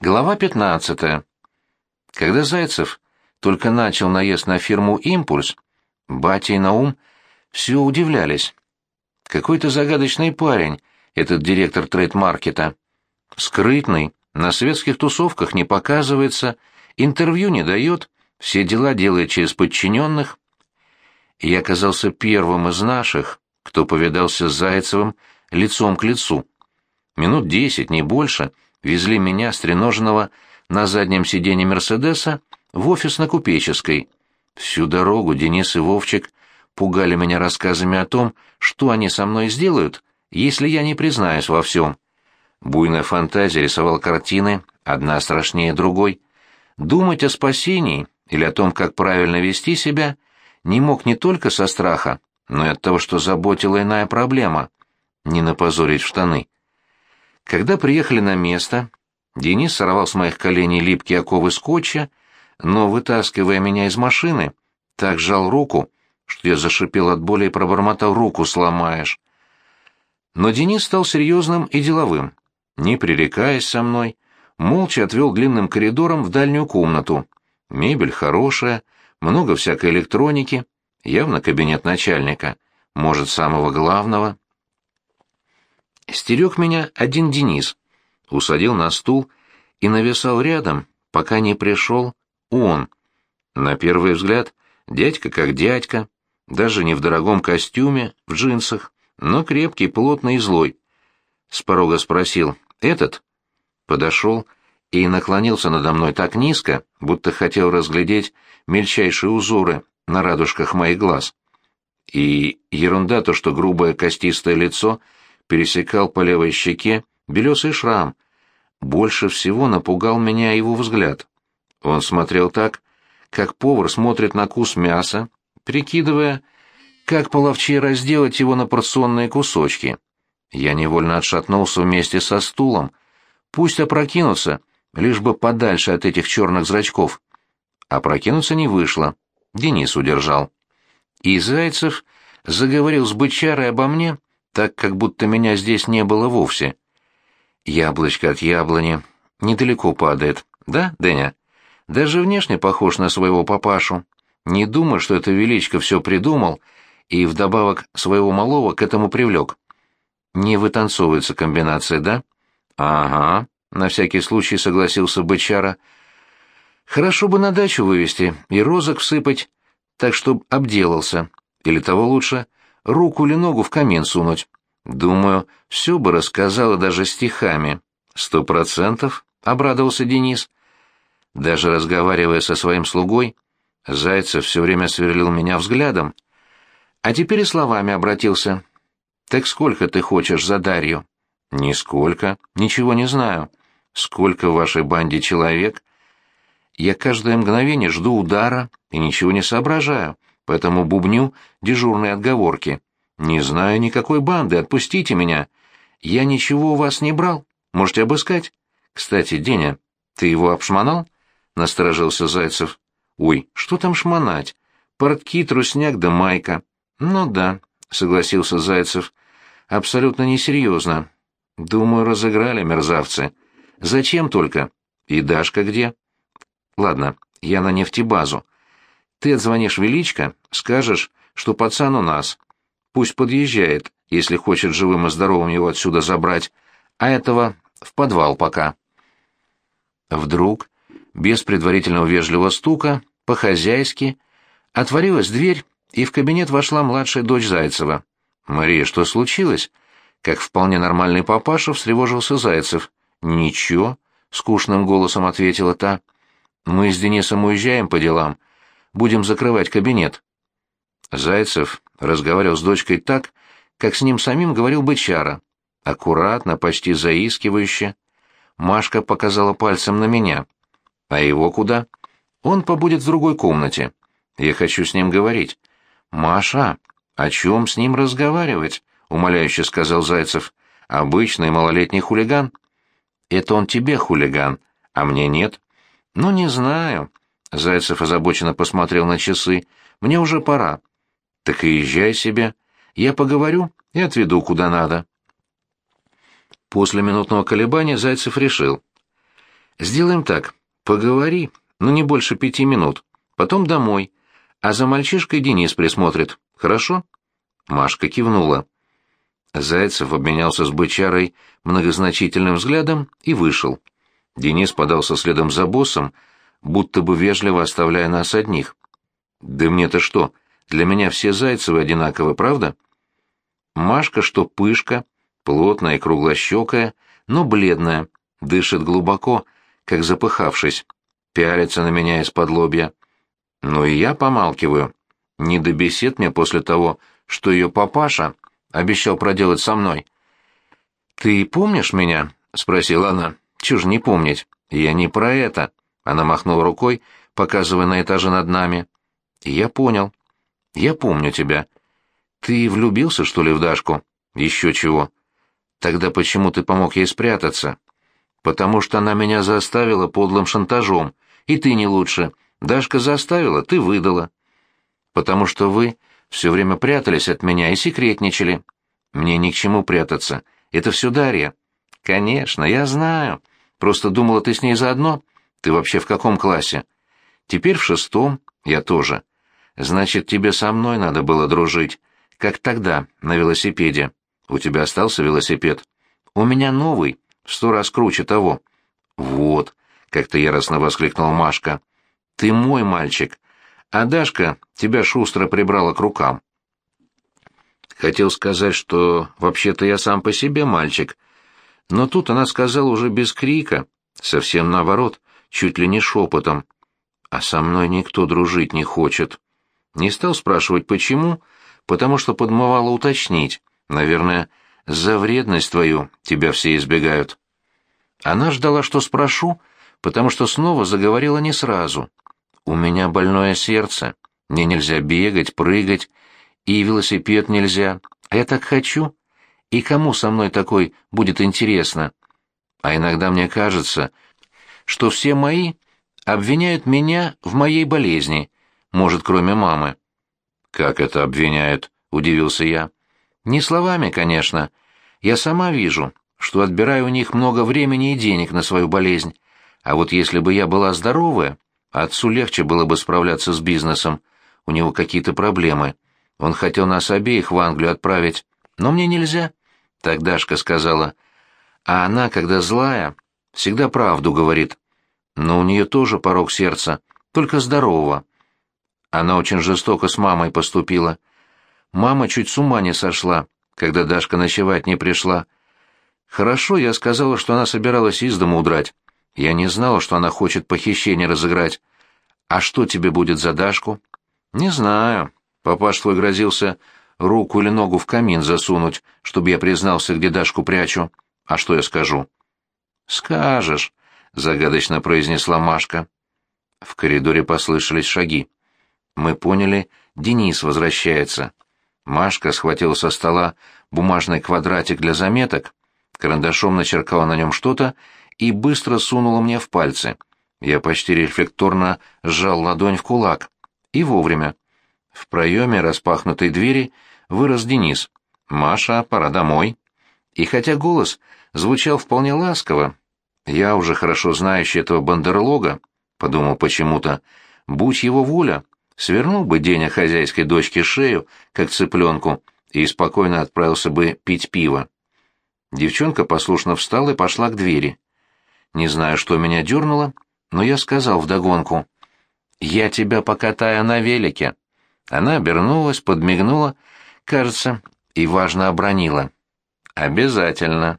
Глава 15. Когда Зайцев только начал наезд на фирму «Импульс», батя и Наум все удивлялись. Какой-то загадочный парень, этот директор трейд-маркета. Скрытный, на светских тусовках не показывается, интервью не дает, все дела делает через подчиненных. Я оказался первым из наших, кто повидался с Зайцевым лицом к лицу. Минут десять, не больше — везли меня, стреноженного, на заднем сиденье Мерседеса в офис на Купеческой. Всю дорогу Денис и Вовчик пугали меня рассказами о том, что они со мной сделают, если я не признаюсь во всем. Буйная фантазия рисовала картины, одна страшнее другой. Думать о спасении или о том, как правильно вести себя, не мог не только со страха, но и от того, что заботила иная проблема — не напозорить штаны. Когда приехали на место, Денис сорвал с моих коленей липкие оковы скотча, но, вытаскивая меня из машины, так сжал руку, что я зашипел от боли и пробормотал «руку сломаешь». Но Денис стал серьезным и деловым, не пререкаясь со мной, молча отвел длинным коридором в дальнюю комнату. Мебель хорошая, много всякой электроники, явно кабинет начальника, может, самого главного. Стерег меня один Денис, усадил на стул и нависал рядом, пока не пришел он. На первый взгляд, дядька как дядька, даже не в дорогом костюме, в джинсах, но крепкий, плотный и злой. С порога спросил «Этот?» Подошел и наклонился надо мной так низко, будто хотел разглядеть мельчайшие узоры на радужках моих глаз. И ерунда то, что грубое костистое лицо — пересекал по левой щеке белесый шрам. Больше всего напугал меня его взгляд. Он смотрел так, как повар смотрит на кус мяса, прикидывая, как половче разделать его на порционные кусочки. Я невольно отшатнулся вместе со стулом. Пусть опрокинутся, лишь бы подальше от этих черных зрачков. Опрокинуться не вышло. Денис удержал. И Зайцев заговорил с бычарой обо мне, так, как будто меня здесь не было вовсе. Яблочко от яблони недалеко падает, да, Деня? Даже внешне похож на своего папашу. Не думаю, что это величко все придумал и вдобавок своего малого к этому привлек. Не вытанцовывается комбинация, да? Ага, на всякий случай согласился бычара. Хорошо бы на дачу вывести и розок всыпать, так чтоб обделался. Или того лучше — руку или ногу в камин сунуть. Думаю, все бы рассказала даже стихами. Сто процентов, — обрадовался Денис. Даже разговаривая со своим слугой, Зайцев все время сверлил меня взглядом. А теперь и словами обратился. «Так сколько ты хочешь за Дарью?» «Нисколько. Ничего не знаю. Сколько в вашей банде человек?» «Я каждое мгновение жду удара и ничего не соображаю поэтому бубню дежурные отговорки. «Не знаю никакой банды, отпустите меня. Я ничего у вас не брал. Можете обыскать. Кстати, Деня, ты его обшмонал?» — насторожился Зайцев. «Ой, что там шмонать? Портки, трусняк да майка». «Ну да», — согласился Зайцев. «Абсолютно несерьезно. Думаю, разыграли мерзавцы. Зачем только? И Дашка где?» «Ладно, я на нефтебазу. Ты отзвонишь Величко, скажешь, что пацан у нас. Пусть подъезжает, если хочет живым и здоровым его отсюда забрать, а этого в подвал пока. Вдруг, без предварительного вежливого стука, по-хозяйски, отворилась дверь, и в кабинет вошла младшая дочь Зайцева. «Мария, что случилось?» Как вполне нормальный папаша встревожился Зайцев. «Ничего», — скучным голосом ответила та. «Мы с Денисом уезжаем по делам будем закрывать кабинет». Зайцев разговаривал с дочкой так, как с ним самим говорил бычара. Аккуратно, почти заискивающе. Машка показала пальцем на меня. «А его куда?» «Он побудет в другой комнате. Я хочу с ним говорить». «Маша, о чем с ним разговаривать?» — умоляюще сказал Зайцев. «Обычный малолетний хулиган». «Это он тебе хулиган, а мне нет». «Ну, не знаю. Зайцев озабоченно посмотрел на часы. «Мне уже пора». «Так и езжай себе. Я поговорю и отведу куда надо». После минутного колебания Зайцев решил. Сделаем так. Поговори, ну не больше пяти минут. Потом домой. А за мальчишкой Денис присмотрит. Хорошо?» Машка кивнула. Зайцев обменялся с бычарой многозначительным взглядом и вышел. Денис подался следом за боссом, будто бы вежливо оставляя нас одних. «Да мне-то что, для меня все Зайцевы одинаковы, правда?» Машка, что пышка, плотная и круглощекая, но бледная, дышит глубоко, как запыхавшись, пялится на меня из-под лобья. Ну и я помалкиваю. Не до бесед мне после того, что ее папаша обещал проделать со мной. «Ты помнишь меня?» — спросила она. «Чего ж не помнить? Я не про это». Она махнула рукой, показывая на этаже над нами. «Я понял. Я помню тебя. Ты влюбился, что ли, в Дашку? Еще чего. Тогда почему ты помог ей спрятаться? Потому что она меня заставила подлым шантажом. И ты не лучше. Дашка заставила, ты выдала. Потому что вы все время прятались от меня и секретничали. Мне ни к чему прятаться. Это все Дарья. Конечно, я знаю. Просто думала, ты с ней заодно. Ты вообще в каком классе? Теперь в шестом. Я тоже. Значит, тебе со мной надо было дружить. Как тогда, на велосипеде. У тебя остался велосипед? У меня новый, в сто раз круче того. Вот, как-то яростно воскликнула Машка. Ты мой мальчик, а Дашка тебя шустро прибрала к рукам. Хотел сказать, что вообще-то я сам по себе мальчик, но тут она сказала уже без крика, совсем наоборот, чуть ли не шепотом. А со мной никто дружить не хочет. Не стал спрашивать, почему, потому что подмывало уточнить. Наверное, за вредность твою тебя все избегают. Она ждала, что спрошу, потому что снова заговорила не сразу. У меня больное сердце. Мне нельзя бегать, прыгать, и велосипед нельзя. А я так хочу. И кому со мной такой будет интересно? А иногда мне кажется, что все мои обвиняют меня в моей болезни, может, кроме мамы. Как это обвиняют? удивился я. Не словами, конечно. Я сама вижу, что отбираю у них много времени и денег на свою болезнь. А вот если бы я была здоровая, Отцу легче было бы справляться с бизнесом. У него какие-то проблемы. Он хотел нас обеих в Англию отправить, но мне нельзя. Так Дашка сказала. А она, когда злая, всегда правду говорит. Но у нее тоже порог сердца, только здорового. Она очень жестоко с мамой поступила. Мама чуть с ума не сошла, когда Дашка ночевать не пришла. Хорошо, я сказала, что она собиралась из дома удрать. Я не знала, что она хочет похищение разыграть. А что тебе будет за Дашку? Не знаю. Папаш твой грозился руку или ногу в камин засунуть, чтобы я признался, где Дашку прячу. А что я скажу? Скажешь, загадочно произнесла Машка. В коридоре послышались шаги. Мы поняли, Денис возвращается. Машка схватила со стола бумажный квадратик для заметок, карандашом начеркала на нем что-то и быстро сунула мне в пальцы. Я почти рефлекторно сжал ладонь в кулак. И вовремя. В проеме распахнутой двери вырос Денис. «Маша, пора домой». И хотя голос звучал вполне ласково, я уже хорошо знающий этого бандерлога, подумал почему-то, будь его воля, свернул бы день хозяйской дочке шею, как цыпленку, и спокойно отправился бы пить пиво. Девчонка послушно встала и пошла к двери. Не знаю, что меня дернуло, но я сказал вдогонку. «Я тебя покатаю на велике». Она обернулась, подмигнула, кажется, и важно обронила. «Обязательно».